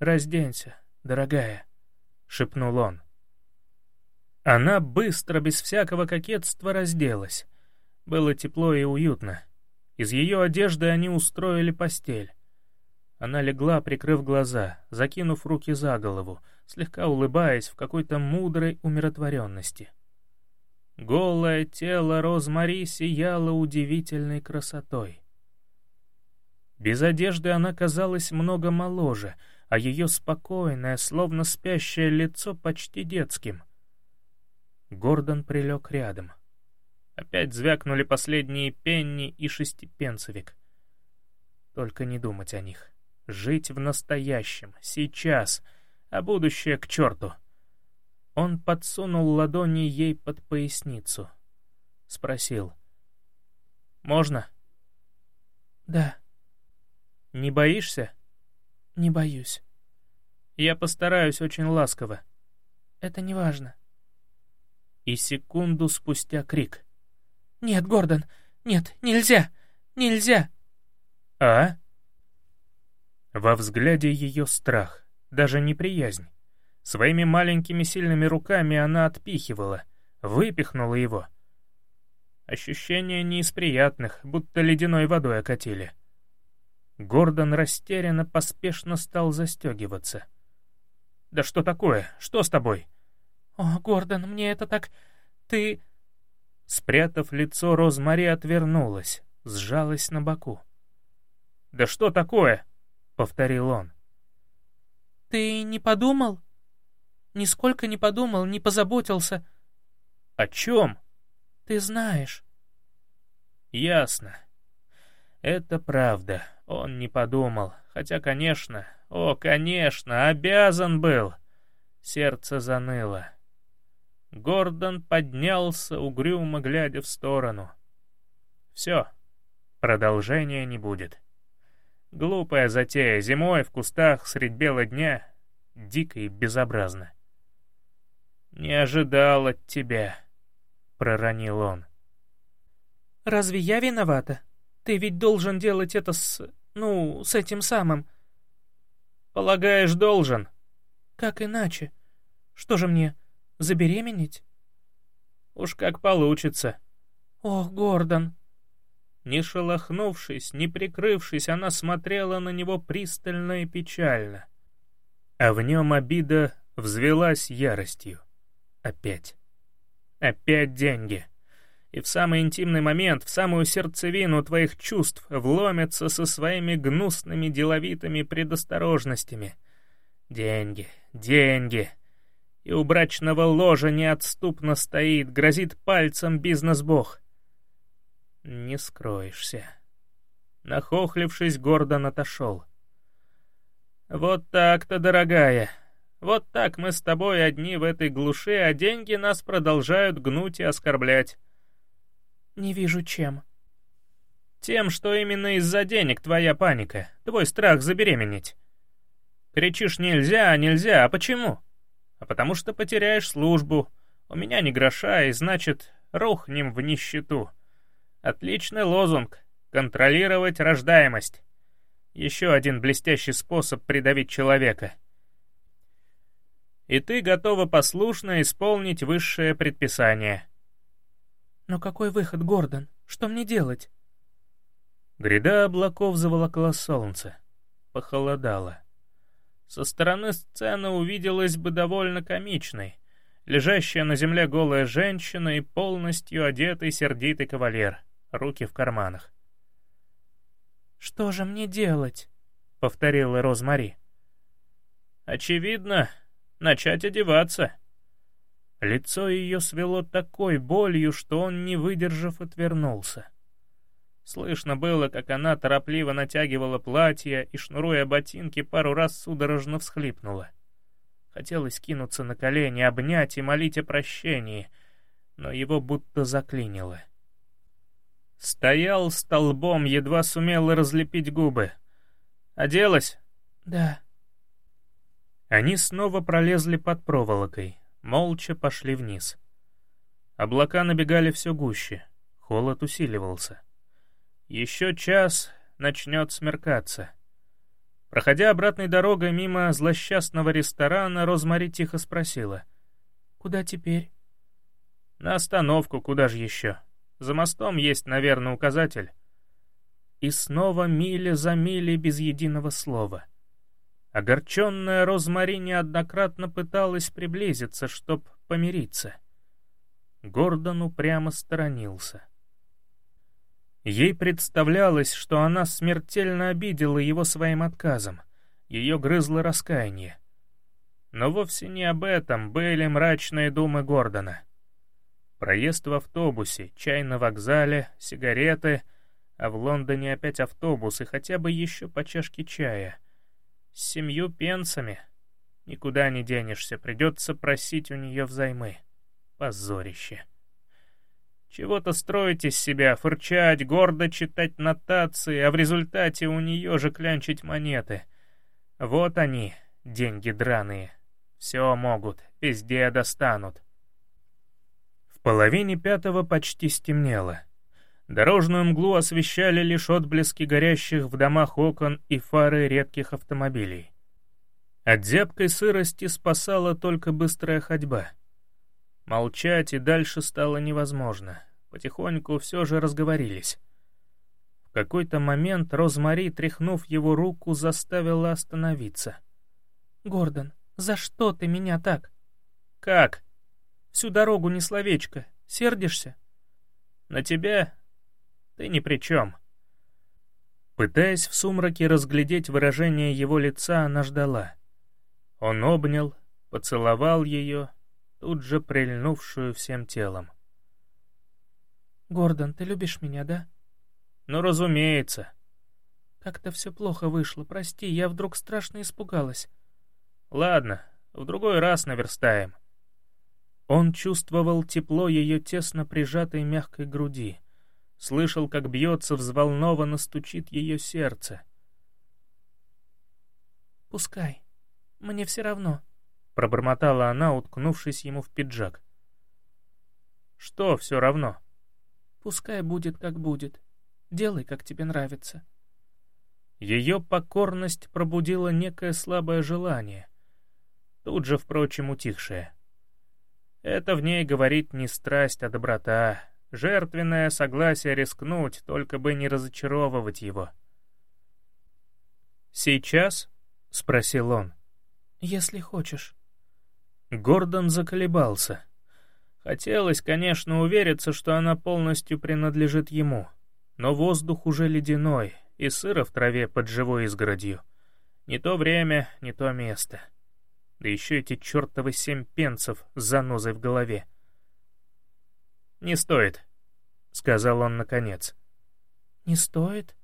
Speaker 2: «Разденься, дорогая», — шепнул он.
Speaker 1: Она быстро, без всякого кокетства, разделась. Было тепло и уютно. Из ее одежды они устроили постель. Она легла, прикрыв глаза, закинув руки за голову, слегка улыбаясь в какой-то мудрой умиротворенности. Голое тело Розмари сияло удивительной красотой. Без одежды она казалась много моложе, а ее спокойное, словно спящее лицо почти детским — Гордон прилег рядом. Опять звякнули последние пенни и шестипенцевик. Только не думать о них. Жить в настоящем, сейчас, а будущее к черту. Он подсунул ладони ей под поясницу. Спросил. «Можно?»
Speaker 2: «Да».
Speaker 1: «Не боишься?»
Speaker 2: «Не боюсь».
Speaker 1: «Я постараюсь очень ласково».
Speaker 2: «Это не важно
Speaker 1: и секунду спустя крик.
Speaker 2: «Нет, Гордон, нет, нельзя, нельзя!»
Speaker 1: «А?» Во взгляде ее страх, даже неприязнь. Своими маленькими сильными руками она отпихивала, выпихнула его. Ощущение не из приятных, будто ледяной водой окатили. Гордон растерянно, поспешно стал застегиваться. «Да что такое? Что с тобой?»
Speaker 2: «О, Гордон, мне это так... Ты...»
Speaker 1: Спрятав лицо, Розмари отвернулась, сжалась на боку. «Да что такое?» — повторил он.
Speaker 2: «Ты не подумал? Нисколько не подумал, не позаботился».
Speaker 1: «О чем?»
Speaker 2: «Ты знаешь».
Speaker 1: «Ясно. Это правда. Он не подумал. Хотя, конечно, о, конечно, обязан был». Сердце заныло. Гордон поднялся, угрюмо глядя в сторону. Все, продолжения не будет. Глупая затея зимой в кустах средь бела дня, дико и безобразно. «Не ожидал от тебя», — проронил он.
Speaker 2: «Разве я виновата? Ты ведь должен делать это с... ну, с этим самым...»
Speaker 1: «Полагаешь, должен?»
Speaker 2: «Как иначе? Что же мне, Забеременеть?
Speaker 1: Уж как получится.
Speaker 2: Ох, Гордон.
Speaker 1: Не шелохнувшись, не прикрывшись, она смотрела на него пристально и печально. А в нем обида взвелась яростью. Опять. Опять деньги. и в самый интимный момент, в самую сердцевину твоих чувств вломятся со своими гнусными деловитыми предосторожностями. Деньги, деньги. И у брачного ложа неотступно стоит, грозит пальцем бизнес-бог. Не скроешься. Нахохлившись, Гордон отошел. «Вот так-то, дорогая. Вот так мы с тобой одни в этой глуши, а деньги нас продолжают гнуть и оскорблять.
Speaker 2: «Не вижу чем».
Speaker 1: «Тем, что именно из-за денег твоя паника, твой страх забеременеть. Кричишь «нельзя, нельзя», а почему? А потому что потеряешь службу. У меня ни гроша, и значит, рухнем в нищету. Отличный лозунг — контролировать рождаемость. Еще один блестящий способ придавить человека. И ты готова послушно исполнить высшее предписание —
Speaker 2: «Но какой выход, Гордон? Что мне делать?»
Speaker 1: Гряда облаков заволокла солнце. Похолодало. Со стороны сцены увиделась бы довольно комичной. Лежащая на земле голая женщина и полностью одетый сердитый кавалер, руки в карманах.
Speaker 2: «Что же мне делать?»
Speaker 1: — повторила Розмари. «Очевидно, начать одеваться», Лицо ее свело такой болью, что он, не выдержав, отвернулся. Слышно было, как она торопливо натягивала платье и, шнуруя ботинки, пару раз судорожно всхлипнула. Хотелось кинуться на колени, обнять и молить о прощении, но его будто заклинило. Стоял столбом, едва сумел разлепить губы. «Оделась?»
Speaker 2: «Да».
Speaker 1: Они снова пролезли под проволокой молча пошли вниз. Облака набегали все гуще, холод усиливался. Еще час начнет смеркаться. Проходя обратной дорогой мимо злосчастного ресторана, Розмари тихо спросила.
Speaker 2: «Куда теперь?»
Speaker 1: «На остановку, куда же еще? За мостом есть, наверное, указатель». И снова мили за милей без единого слова — Огорченная Розмари неоднократно пыталась приблизиться, чтоб помириться. Гордон упрямо сторонился. Ей представлялось, что она смертельно обидела его своим отказом. Ее грызло раскаяние. Но вовсе не об этом были мрачные думы Гордона. Проезд в автобусе, чай на вокзале, сигареты, а в Лондоне опять автобус и хотя бы еще по чашке чая — с семью пенсами. Никуда не денешься, придется просить у нее взаймы. Позорище. Чего-то строить из себя, фырчать, гордо читать нотации, а в результате у нее же клянчить монеты. Вот они, деньги драные. Все могут, везде достанут. Половине пятого почти стемнело. Дорожную мглу освещали лишь отблески горящих в домах окон и фары редких автомобилей. От зябкой сырости спасала только быстрая ходьба. Молчать и дальше стало невозможно. Потихоньку все же разговорились. В какой-то момент Розмари, тряхнув его руку, заставила остановиться.
Speaker 2: «Гордон, за что ты меня так?»
Speaker 1: «Как?»
Speaker 2: «Всю дорогу не словечко. Сердишься?»
Speaker 1: «На тебя ты ни при чем». Пытаясь в сумраке разглядеть выражение его лица, она ждала. Он обнял, поцеловал ее, тут же прильнувшую всем телом.
Speaker 2: «Гордон, ты любишь меня, да?»
Speaker 1: «Ну, разумеется».
Speaker 2: «Как-то все плохо вышло, прости, я вдруг страшно испугалась».
Speaker 1: «Ладно, в другой раз наверстаем». Он чувствовал тепло ее тесно прижатой мягкой груди — слышал, как бьется, взволнованно стучит ее сердце.
Speaker 2: «Пускай. Мне все равно», —
Speaker 1: пробормотала она, уткнувшись ему в пиджак. «Что все равно?»
Speaker 2: «Пускай будет, как будет. Делай, как тебе нравится».
Speaker 1: Ее покорность пробудила некое слабое желание, тут же, впрочем, утихшее. Это в ней говорит не страсть, а доброта, Жертвенное согласие рискнуть, только бы не разочаровывать его. «Сейчас?» — спросил он.
Speaker 2: «Если хочешь».
Speaker 1: Гордон заколебался. Хотелось, конечно, увериться, что она полностью принадлежит ему, но воздух уже ледяной, и сыро в траве под живой изгородью. Не то время, не то место. Да еще эти чертовы семь пенсов с занозой в голове. «Не стоит», — сказал он наконец.
Speaker 2: «Не стоит?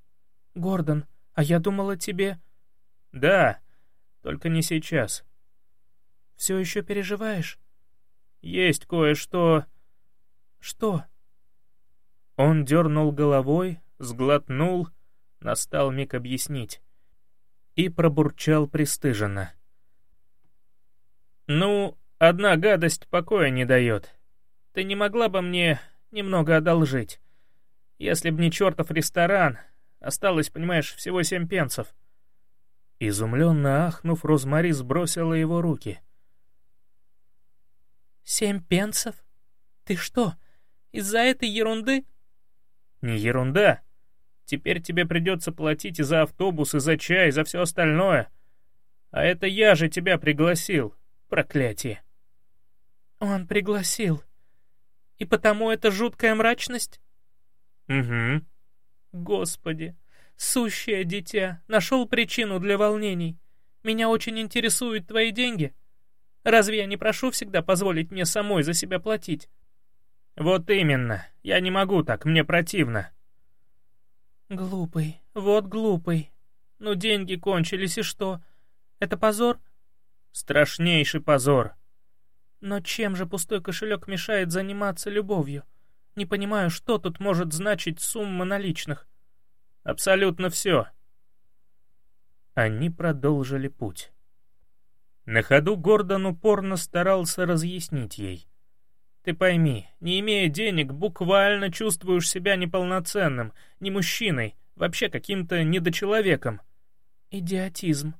Speaker 2: Гордон, а я думала тебе...»
Speaker 1: «Да, только не сейчас».
Speaker 2: «Все еще переживаешь?»
Speaker 1: «Есть кое-что...»
Speaker 2: «Что?»
Speaker 1: Он дернул головой, сглотнул, настал миг объяснить, и пробурчал пристыженно. «Ну, одна гадость покоя не дает. Ты не могла бы мне немного одолжить? Если б не чертов ресторан, осталось, понимаешь, всего семь пенсов». Изумленно ахнув, Розмари сбросила его руки.
Speaker 2: «Семь пенсов? Ты что, из-за этой ерунды?»
Speaker 1: «Не ерунда. Теперь тебе придется платить и за автобус, и за чай, и за все остальное. А это я же тебя пригласил, проклятие».
Speaker 2: «Он пригласил. И потому это жуткая мрачность?»
Speaker 1: «Угу».
Speaker 2: «Господи, сущее дитя, нашел причину для волнений. Меня очень интересуют твои деньги. Разве я не прошу всегда позволить мне самой за себя платить?»
Speaker 1: «Вот именно. Я не могу так, мне противно».
Speaker 2: «Глупый, вот глупый. Ну, деньги кончились, и что? Это позор?»
Speaker 1: «Страшнейший позор».
Speaker 2: «Но чем же пустой кошелек мешает заниматься любовью? Не понимаю, что тут может значить сумма наличных?»
Speaker 1: «Абсолютно все». Они продолжили путь. На ходу Гордон упорно старался разъяснить ей. Ты пойми, не имея денег, буквально чувствуешь себя неполноценным, не мужчиной, вообще каким-то недочеловеком.
Speaker 2: Идиотизм.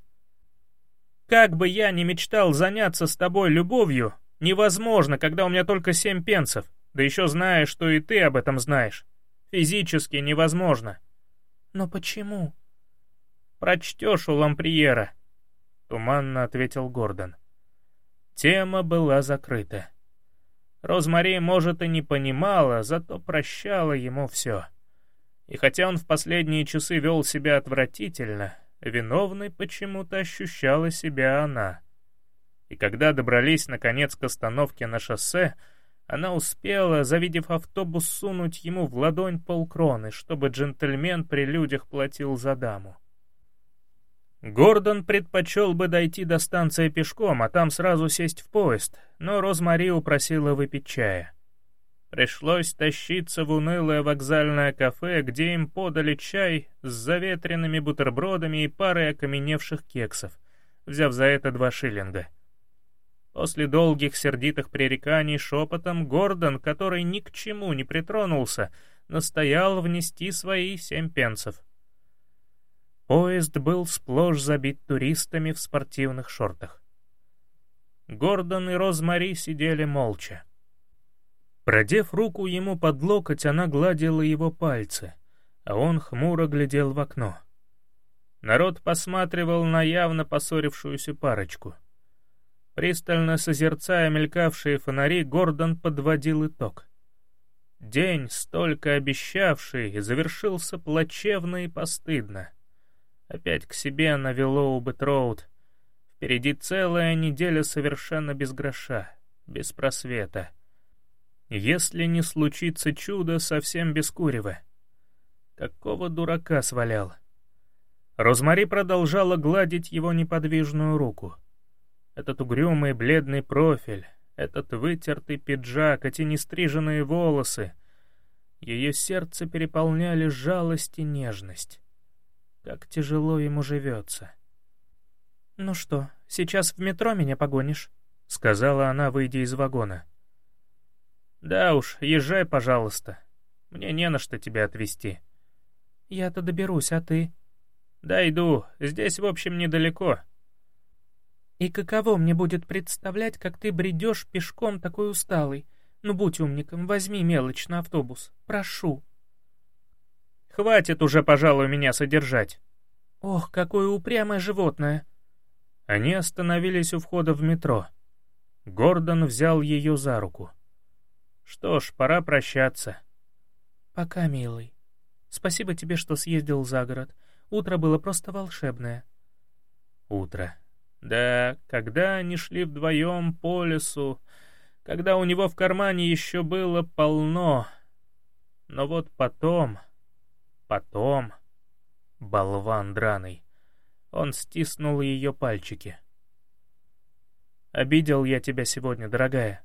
Speaker 1: Как бы я ни мечтал заняться с тобой любовью, невозможно, когда у меня только семь пенсов, да еще зная, что и ты об этом знаешь. Физически невозможно.
Speaker 2: Но почему?
Speaker 1: Прочтешь у Ламприера, — туманно ответил Гордон. Тема была закрыта. Розмари, может, и не понимала, зато прощала ему все. И хотя он в последние часы вел себя отвратительно, виновной почему-то ощущала себя она. И когда добрались, наконец, к остановке на шоссе, она успела, завидев автобус, сунуть ему в ладонь полкроны, чтобы джентльмен при людях платил за даму. Гордон предпочел бы дойти до станции пешком, а там сразу сесть в поезд, но Розмари упросила выпить чая. Пришлось тащиться в унылое вокзальное кафе, где им подали чай с заветренными бутербродами и парой окаменевших кексов, взяв за это два шиллинга. После долгих сердитых пререканий шепотом Гордон, который ни к чему не притронулся, настоял внести свои семь пенсов. Поезд был сплошь забит туристами в спортивных шортах. Гордон и Розмари сидели молча. Продев руку ему под локоть, она гладила его пальцы, а он хмуро глядел в окно. Народ посматривал на явно поссорившуюся парочку. Пристально созерцая мелькавшие фонари, Гордон подводил итог. День, столько обещавший, завершился плачевно и постыдно. Опять к себе навело у Бэтроуд. Впереди целая неделя совершенно без гроша, без просвета. Если не случится чудо, совсем без курева. Какого дурака свалял? Розмари продолжала гладить его неподвижную руку. Этот угрюмый бледный профиль, этот вытертый пиджак, эти нестриженные волосы. Ее сердце переполняли жалость и нежность. Как тяжело ему живется.
Speaker 2: «Ну что, сейчас в метро меня погонишь?»
Speaker 1: — сказала она, выйдя из вагона. «Да уж, езжай, пожалуйста. Мне не на что тебя отвезти».
Speaker 2: «Я-то доберусь, а ты?»
Speaker 1: «Да иду, здесь, в общем, недалеко».
Speaker 2: «И каково мне будет представлять, как ты бредешь пешком такой усталый? Ну, будь умником, возьми мелочь на автобус, прошу».
Speaker 1: Хватит уже, пожалуй, меня содержать.
Speaker 2: Ох, какое упрямое животное.
Speaker 1: Они остановились у входа в метро. Гордон взял ее за руку. Что ж, пора прощаться.
Speaker 2: Пока, милый. Спасибо тебе, что съездил за город. Утро было просто волшебное.
Speaker 1: Утро. Да, когда они шли вдвоем по лесу, когда у него в кармане еще было полно. Но вот потом, потом, болван драный, он стиснул ее пальчики. «Обидел я тебя сегодня, дорогая?»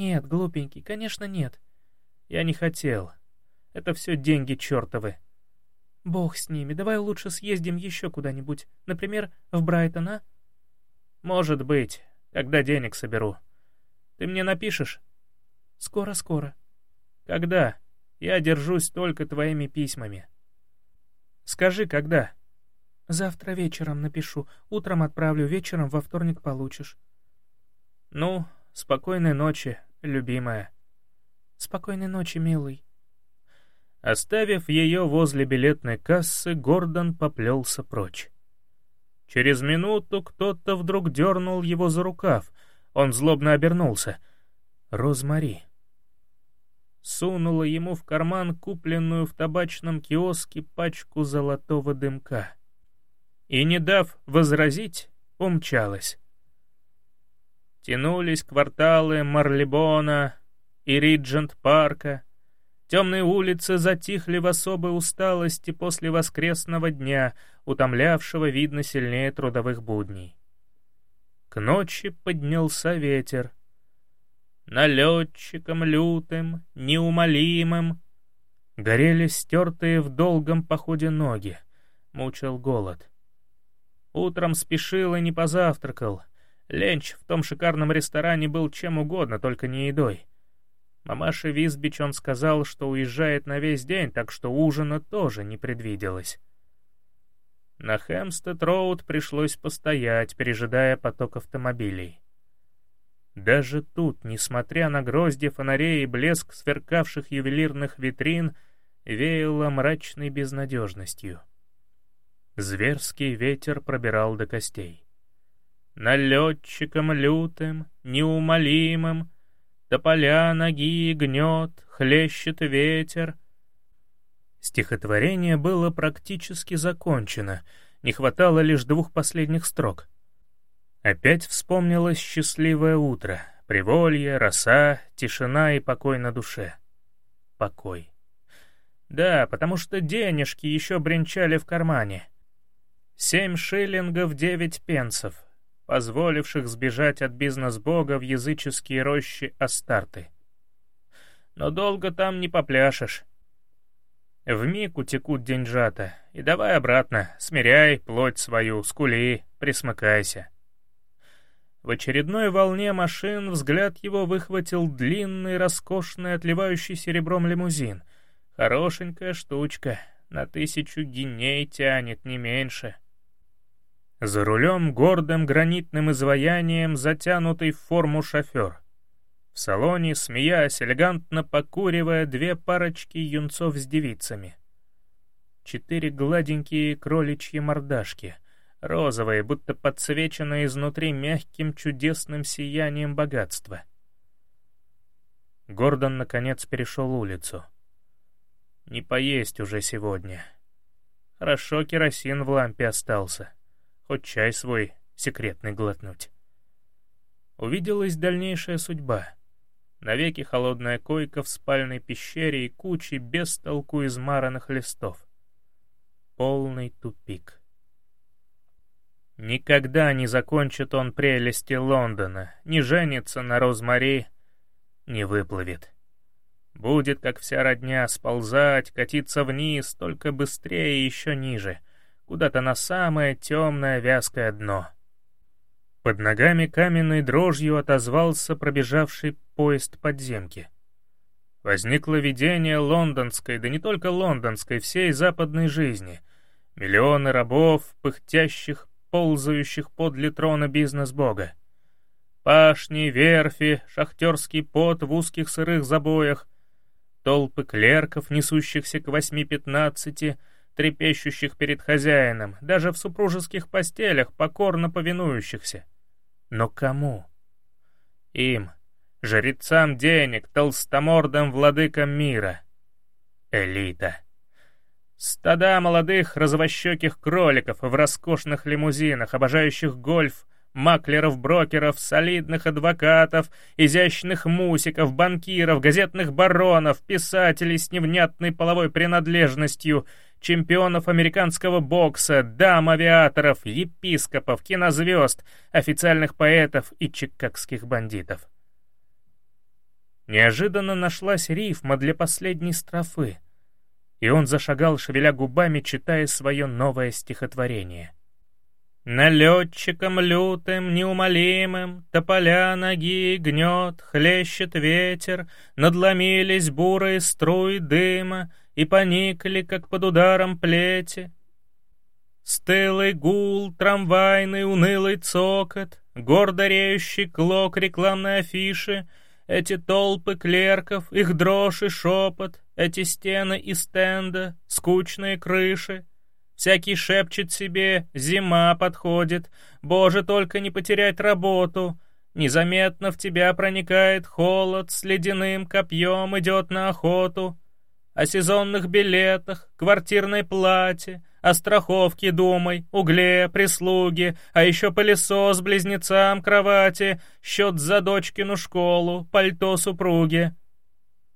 Speaker 2: «Нет, глупенький, конечно, нет».
Speaker 1: «Я не хотел. Это все деньги чертовы».
Speaker 2: «Бог с ними, давай лучше съездим еще куда-нибудь, например, в Брайтон, а?»
Speaker 1: «Может быть, когда денег соберу. Ты мне напишешь?»
Speaker 2: «Скоро-скоро».
Speaker 1: «Когда? Я держусь только твоими письмами». «Скажи, когда?»
Speaker 2: «Завтра вечером напишу, утром отправлю, вечером во вторник получишь».
Speaker 1: «Ну, спокойной ночи, любимая».
Speaker 2: «Спокойной ночи, милый».
Speaker 1: Оставив ее возле билетной кассы, Гордон поплелся прочь. Через минуту кто-то вдруг дернул его за рукав. Он злобно обернулся. Розмари. Сунула ему в карман купленную в табачном киоске пачку золотого дымка. И, не дав возразить, умчалась. Тянулись кварталы Марлибона и Риджент-парка, Темные улицы затихли в особой усталости после воскресного дня, утомлявшего, видно, сильнее трудовых будней. К ночи поднялся ветер. Налетчиком лютым, неумолимым горели стертые в долгом походе ноги, мучил голод. Утром спешил и не позавтракал. Ленч в том шикарном ресторане был чем угодно, только не едой. Мамаше Визбич он сказал, что уезжает на весь день, так что ужина тоже не предвиделось. На Хэмстед-Роуд пришлось постоять, пережидая поток автомобилей. Даже тут, несмотря на грозди фонарей и блеск сверкавших ювелирных витрин, веяло мрачной безнадежностью. Зверский ветер пробирал до костей. Налетчиком лютым, неумолимым, Тополя ноги гнет, хлещет ветер. Стихотворение было практически закончено, не хватало лишь двух последних строк. Опять вспомнилось счастливое утро, приволье, роса, тишина и покой на душе. Покой. Да, потому что денежки еще бренчали в кармане. Семь шиллингов девять пенсов, позволивших сбежать от бизнес-бога в языческие рощи Астарты. Но долго там не попляшешь. Вмиг утекут деньжата, и давай обратно, смиряй плоть свою, скули, присмыкайся. В очередной волне машин взгляд его выхватил длинный, роскошный, отливающий серебром лимузин. Хорошенькая штучка, на тысячу гиней тянет, не меньше. За рулем гордым гранитным изваянием, затянутый в форму шофер. В салоне, смеясь, элегантно покуривая две парочки юнцов с девицами. Четыре гладенькие кроличьи мордашки, розовые, будто подсвеченные изнутри мягким чудесным сиянием богатства. Гордон, наконец, перешел улицу. Не поесть уже сегодня. Хорошо керосин в лампе остался хоть чай свой секретный глотнуть. Увиделась дальнейшая судьба. Навеки холодная койка в спальной пещере и кучи без толку измаранных листов. Полный тупик. Никогда не закончит он прелести Лондона, не женится на Розмари, не выплывет. Будет, как вся родня, сползать, катиться вниз, только быстрее и еще ниже — куда-то на самое темное вязкое дно. Под ногами каменной дрожью отозвался пробежавший поезд подземки. Возникло видение лондонской, да не только лондонской, всей западной жизни. Миллионы рабов, пыхтящих, ползающих под трона бизнес-бога. Пашни, верфи, шахтерский пот в узких сырых забоях, толпы клерков, несущихся к восьми-пятнадцати, трепещущих перед хозяином, даже в супружеских постелях, покорно повинующихся. Но кому? Им, жрецам денег, толстомордым владыкам мира. Элита. Стада молодых развощеких кроликов в роскошных лимузинах, обожающих гольф, маклеров-брокеров, солидных адвокатов, изящных мусиков, банкиров, газетных баронов, писателей с невнятной половой принадлежностью, чемпионов американского бокса, дам-авиаторов, епископов, кинозвезд, официальных поэтов и чикагских бандитов. Неожиданно нашлась рифма для последней строфы, и он зашагал, шевеля губами, читая свое новое стихотворение — Налетчиком лютым, неумолимым, Тополя ноги гнет, хлещет ветер, Надломились бурые струи дыма И поникли, как под ударом плети. Стылый гул, трамвайный унылый цокот, Гордо реющий клок рекламной афиши, Эти толпы клерков, их дрожь и шепот, Эти стены и стенда, скучные крыши — Всякий шепчет себе «Зима подходит», «Боже, только не потерять работу», Незаметно в тебя проникает холод, С ледяным копьем идет на охоту. О сезонных билетах, квартирной плате, О страховке думай, угле, прислуге, А еще пылесос близнецам кровати, Счет за дочкину школу, пальто супруги.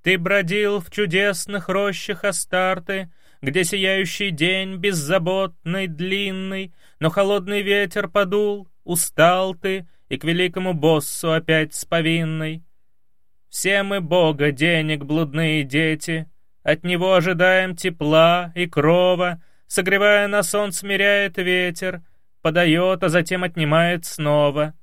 Speaker 1: Ты бродил в чудесных рощах Астарты, где сияющий день беззаботный, длинный, но холодный ветер подул, устал ты, и к великому боссу опять с повинной. Все мы Бога, денег, блудные дети, от него ожидаем тепла и крова, согревая нас он смиряет ветер, подает, а затем отнимает снова.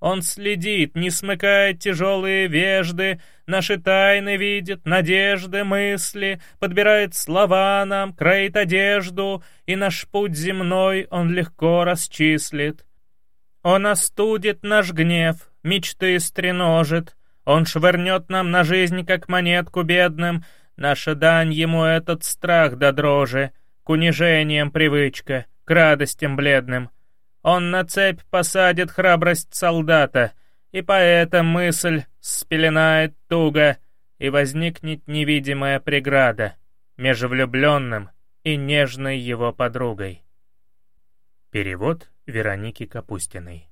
Speaker 1: Он следит, не смыкает тяжелые вежды, Наши тайны видит, надежды, мысли, Подбирает слова нам, кроит одежду, И наш путь земной он легко расчислит. Он остудит наш гнев, мечты стреножит, Он швырнет нам на жизнь, как монетку бедным, Наша дань ему этот страх до дрожи, К унижениям привычка, к радостям бледным — он на цепь посадит храбрость солдата, и поэта мысль спеленает туго, и возникнет невидимая преграда между влюбленным и нежной его подругой. Перевод Вероники Капустиной